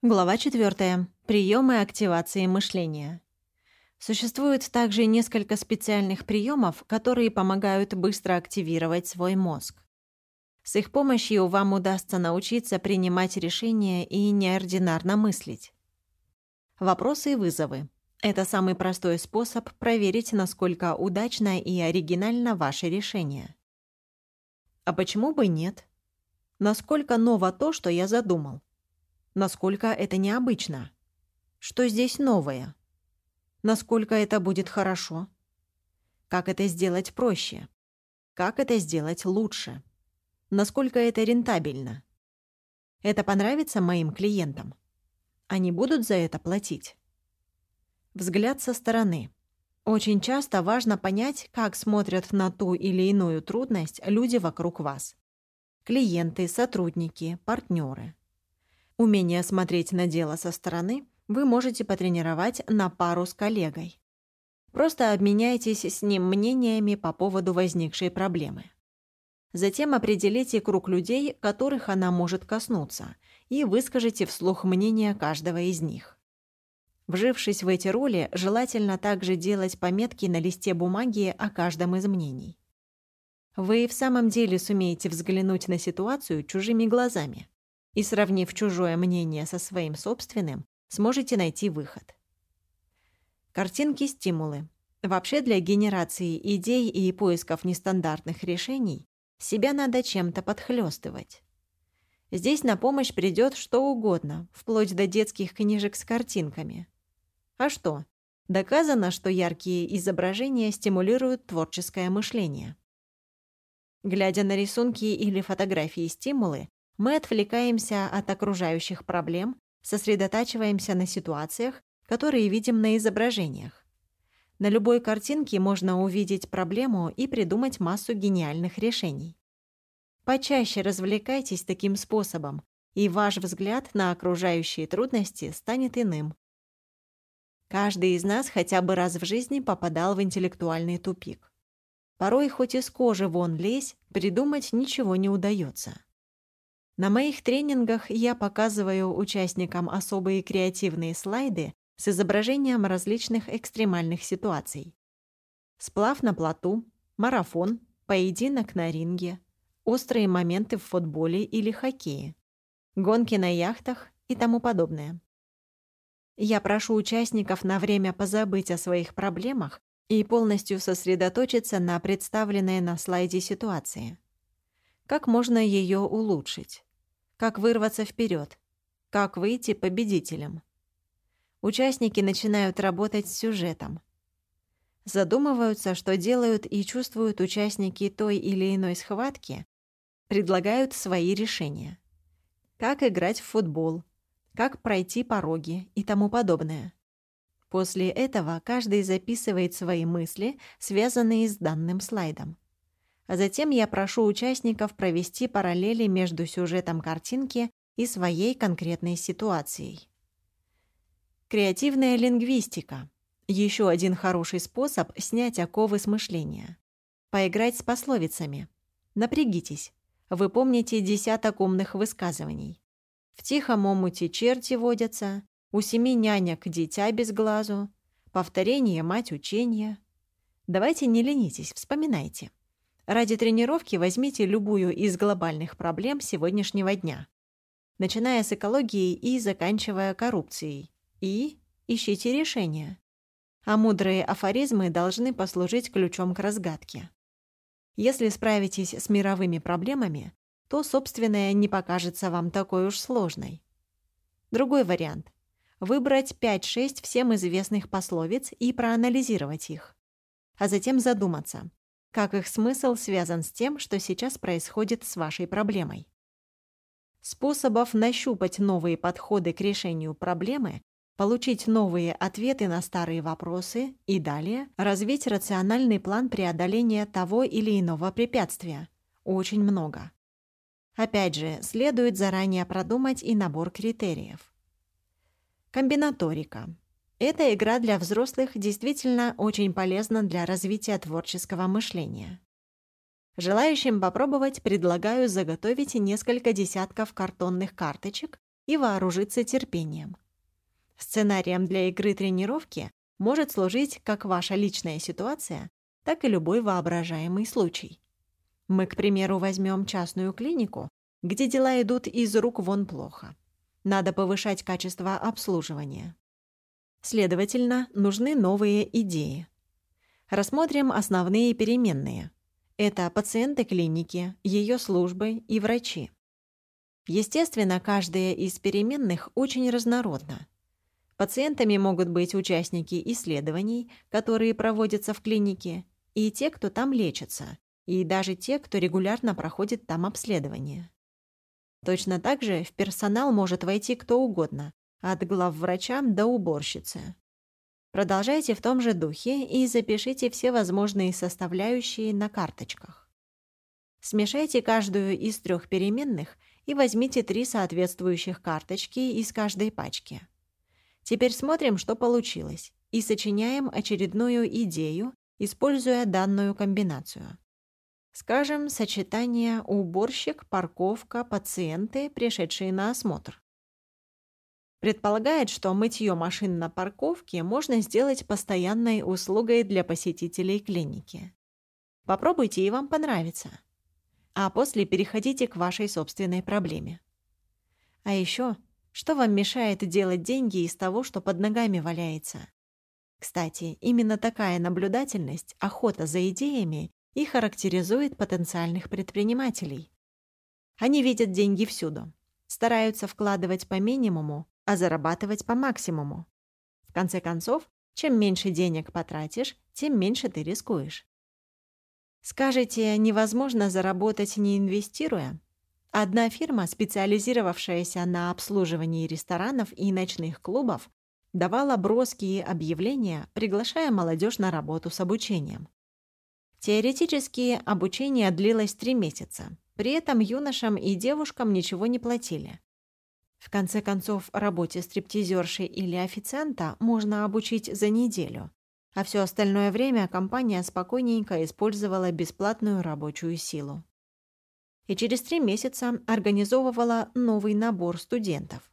Глава 4. Приемы активации мышления. Существует также несколько специальных приемов, которые помогают быстро активировать свой мозг. С их помощью вам удастся научиться принимать решения и неординарно мыслить. Вопросы и вызовы. Это самый простой способ проверить, насколько удачно и оригинально ваше решение. А почему бы нет? Насколько ново то, что я задумал? Насколько это необычно? Что здесь новое? Насколько это будет хорошо? Как это сделать проще? Как это сделать лучше? Насколько это рентабельно? Это понравится моим клиентам? Они будут за это платить? Взгляд со стороны. Очень часто важно понять, как смотрят на ту или иную трудность люди вокруг вас. Клиенты, сотрудники, партнеры. Умение смотреть на дело со стороны вы можете потренировать на пару с коллегой. Просто обменяйтесь с ним мнениями по поводу возникшей проблемы. Затем определите круг людей, которых она может коснуться, и выскажите вслух мнение каждого из них. Вжившись в эти роли, желательно также делать пометки на листе бумаги о каждом из мнений. Вы в самом деле сумеете взглянуть на ситуацию чужими глазами и, сравнив чужое мнение со своим собственным, сможете найти выход. Картинки-стимулы. Вообще для генерации идей и поисков нестандартных решений себя надо чем-то подхлёстывать. Здесь на помощь придёт что угодно, вплоть до детских книжек с картинками. А что? Доказано, что яркие изображения стимулируют творческое мышление. Глядя на рисунки или фотографии-стимулы, мы отвлекаемся от окружающих проблем, сосредотачиваемся на ситуациях, которые видим на изображениях. На любой картинке можно увидеть проблему и придумать массу гениальных решений. Почаще развлекайтесь таким способом, и ваш взгляд на окружающие трудности станет иным. Каждый из нас хотя бы раз в жизни попадал в интеллектуальный тупик. Порой хоть из кожи вон лезь, придумать ничего не удается. На моих тренингах я показываю участникам особые креативные слайды с изображением различных экстремальных ситуаций. Сплав на плоту, марафон, поединок на ринге, острые моменты в футболе или хоккее, гонки на яхтах и тому подобное. Я прошу участников на время позабыть о своих проблемах и полностью сосредоточиться на представленной на слайде ситуации. Как можно ее улучшить? Как вырваться вперед, как выйти победителем. Участники начинают работать с сюжетом. Задумываются, что делают и чувствуют участники той или иной схватки, предлагают свои решения. Как играть в футбол, как пройти пороги и тому подобное. После этого каждый записывает свои мысли, связанные с данным слайдом а затем я прошу участников провести параллели между сюжетом картинки и своей конкретной ситуацией. Креативная лингвистика — еще один хороший способ снять оковы с мышления. Поиграть с пословицами. Напрягитесь. Вы помните десяток умных высказываний. В тихом омуте черти водятся, у семи нянек дитя без глазу, повторение — мать учения. Давайте не ленитесь, вспоминайте. Ради тренировки возьмите любую из глобальных проблем сегодняшнего дня, начиная с экологии и заканчивая коррупцией, и ищите решения. А мудрые афоризмы должны послужить ключом к разгадке. Если справитесь с мировыми проблемами, то собственная не покажется вам такой уж сложной. Другой вариант — выбрать 5-6 всем известных пословиц и проанализировать их, а затем задуматься, как их смысл связан с тем, что сейчас происходит с вашей проблемой. Способов нащупать новые подходы к решению проблемы, получить новые ответы на старые вопросы и далее развить рациональный план преодоления того или иного препятствия. Очень много. Опять же, следует заранее продумать и набор критериев. Комбинаторика. Эта игра для взрослых действительно очень полезна для развития творческого мышления. Желающим попробовать предлагаю заготовить несколько десятков картонных карточек и вооружиться терпением. Сценарием для игры тренировки может служить как ваша личная ситуация, так и любой воображаемый случай. Мы, к примеру, возьмем частную клинику, где дела идут из рук вон плохо. Надо повышать качество обслуживания. Следовательно, нужны новые идеи. Рассмотрим основные переменные. Это пациенты клиники, ее службы и врачи. Естественно, каждая из переменных очень разнородна. Пациентами могут быть участники исследований, которые проводятся в клинике, и те, кто там лечится, и даже те, кто регулярно проходит там обследование. Точно так же в персонал может войти кто угодно, от главврача до уборщицы. Продолжайте в том же духе и запишите все возможные составляющие на карточках. Смешайте каждую из трех переменных и возьмите три соответствующих карточки из каждой пачки. Теперь смотрим, что получилось, и сочиняем очередную идею, используя данную комбинацию. Скажем, сочетание уборщик, парковка, пациенты, пришедшие на осмотр. Предполагает, что мытье машин на парковке можно сделать постоянной услугой для посетителей клиники. Попробуйте, и вам понравится. А после переходите к вашей собственной проблеме. А еще, что вам мешает делать деньги из того, что под ногами валяется? Кстати, именно такая наблюдательность, охота за идеями и характеризует потенциальных предпринимателей. Они видят деньги всюду, стараются вкладывать по минимуму, а зарабатывать по максимуму. В конце концов, чем меньше денег потратишь, тем меньше ты рискуешь. Скажете, невозможно заработать не инвестируя? Одна фирма, специализировавшаяся на обслуживании ресторанов и ночных клубов, давала броские объявления, приглашая молодежь на работу с обучением. Теоретически обучение длилось три месяца. При этом юношам и девушкам ничего не платили. В конце концов, работе стриптизерши или официанта можно обучить за неделю, а все остальное время компания спокойненько использовала бесплатную рабочую силу. И через три месяца организовывала новый набор студентов.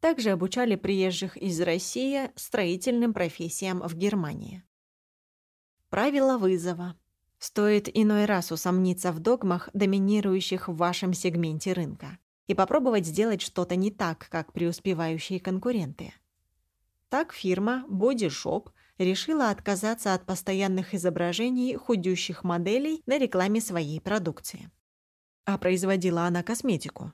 Также обучали приезжих из России строительным профессиям в Германии. Правила вызова. Стоит иной раз усомниться в догмах, доминирующих в вашем сегменте рынка, и попробовать сделать что-то не так, как преуспевающие конкуренты. Так фирма Body Shop решила отказаться от постоянных изображений худющих моделей на рекламе своей продукции. А производила она косметику,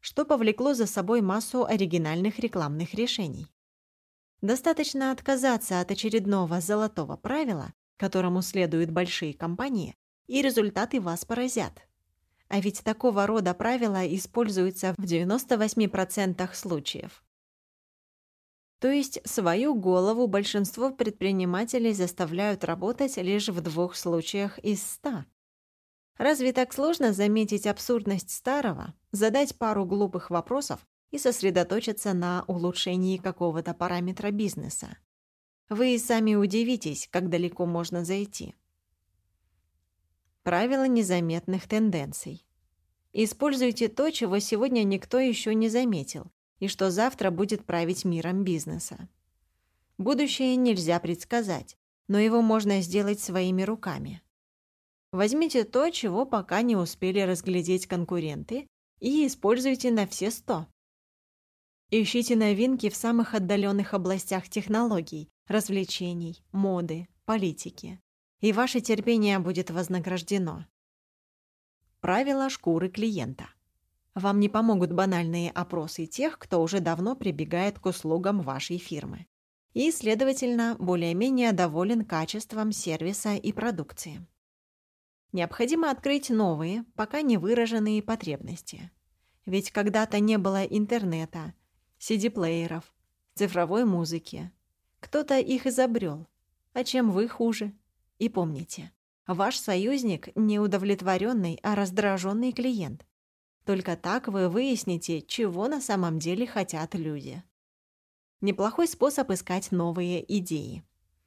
что повлекло за собой массу оригинальных рекламных решений. Достаточно отказаться от очередного золотого правила, которому следуют большие компании, и результаты вас поразят. А ведь такого рода правила используются в 98% случаев. То есть свою голову большинство предпринимателей заставляют работать лишь в двух случаях из ста. Разве так сложно заметить абсурдность старого, задать пару глупых вопросов и сосредоточиться на улучшении какого-то параметра бизнеса? Вы и сами удивитесь, как далеко можно зайти. Правило незаметных тенденций. Используйте то, чего сегодня никто еще не заметил, и что завтра будет править миром бизнеса. Будущее нельзя предсказать, но его можно сделать своими руками. Возьмите то, чего пока не успели разглядеть конкуренты, и используйте на все сто. Ищите новинки в самых отдаленных областях технологий, развлечений, моды, политики. И ваше терпение будет вознаграждено. Правила шкуры клиента. Вам не помогут банальные опросы тех, кто уже давно прибегает к услугам вашей фирмы. И, следовательно, более-менее доволен качеством сервиса и продукции. Необходимо открыть новые, пока не выраженные потребности. Ведь когда-то не было интернета, CD-плееров, цифровой музыки, кто-то их изобрел. А чем вы хуже? И помните, ваш союзник – не удовлетворенный, а раздраженный клиент. Только так вы выясните, чего на самом деле хотят люди. Неплохой способ искать новые идеи.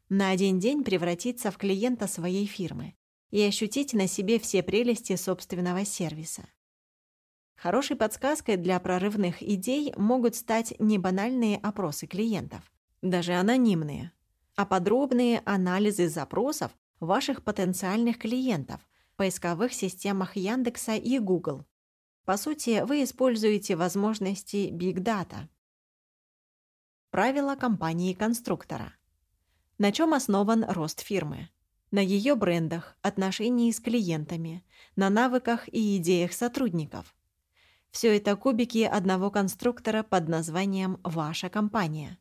На один день превратиться в клиента своей фирмы и ощутить на себе все прелести собственного сервиса. Хорошей подсказкой для прорывных идей могут стать не банальные опросы клиентов, даже анонимные, а подробные анализы запросов ваших потенциальных клиентов в поисковых системах Яндекса и Google. По сути, вы используете возможности Big Data. Правила компании-конструктора. На чем основан рост фирмы? На ее брендах, отношении с клиентами, на навыках и идеях сотрудников. Все это кубики одного конструктора под названием «Ваша компания».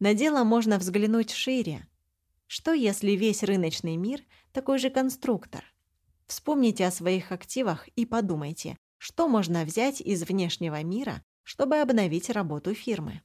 На дело можно взглянуть шире. Что если весь рыночный мир такой же конструктор? Вспомните о своих активах и подумайте, что можно взять из внешнего мира, чтобы обновить работу фирмы.